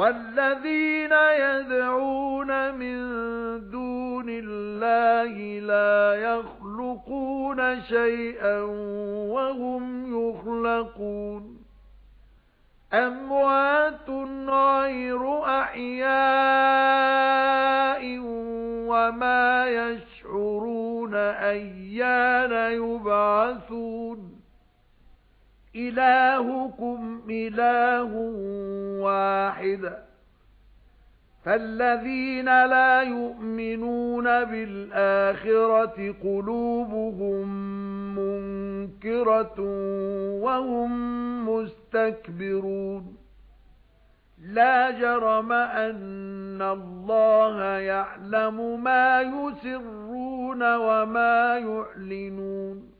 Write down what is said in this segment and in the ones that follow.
وَالَّذِينَ يَدْعُونَ مِن دُونِ اللَّهِ لَا يَخْلُقُونَ شَيْئًا وَهُمْ يُخْلَقُونَ. أَمْوَاتٌ غَيْرُ أَحْيَاءٍ وَمَا يَشْعُرُونَ أَيَّانَ يُبْعَثُونَ. إِلَٰهُكُمْ إِلَٰهٌ وَاحِدٌ. فَالَّذِينَ لَا يُؤْمِنُونَ بِالْآخِرَةِ قُلُوبُهُم مُنكِرَةٌ وَهُمْ مُسْتَكْبِرُونَ. لَا جَرَمَ أَنَّ اللَّهَ يَعْلَمُ مَا يُسِرُّونَ وَمَا يُعْلِنُونَ.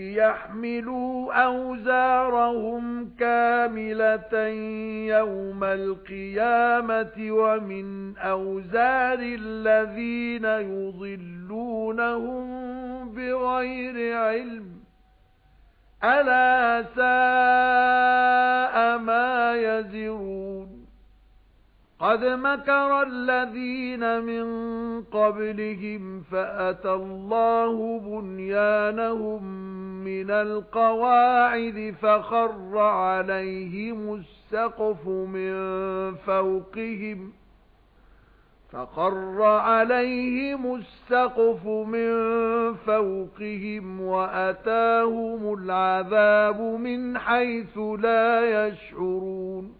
لِيَحْمِلُوا أَوْزَارَهُمْ كَامِلَةً يَوْمَ الْقِيَامَةِ وَمِنْ أَوْزَارِ الَّذِينَ يُضِلُّونَهُم بِغَيْرِ عِلْمٍ أَلَا سَاءَ مَا يَزِرُونَ قَدْ مَكَرَ الَّذِينَ مِن قَبْلِهِمْ فَأَتَى اللَّهُ بُنْيَانَهُم مِنَ الْقَوَاعِدِ فَخَرَّ عَلَيْهِمُ السَّقْفُ مِنْ فَوْقِهِمْ فَخَرَّ عَلَيْهِمُ السَّقْفُ مِنْ فَوْقِهِمْ وَأَتَاهُمُ الْعَذَابُ مِنْ حَيْثُ لَا يَشْعُرُونَ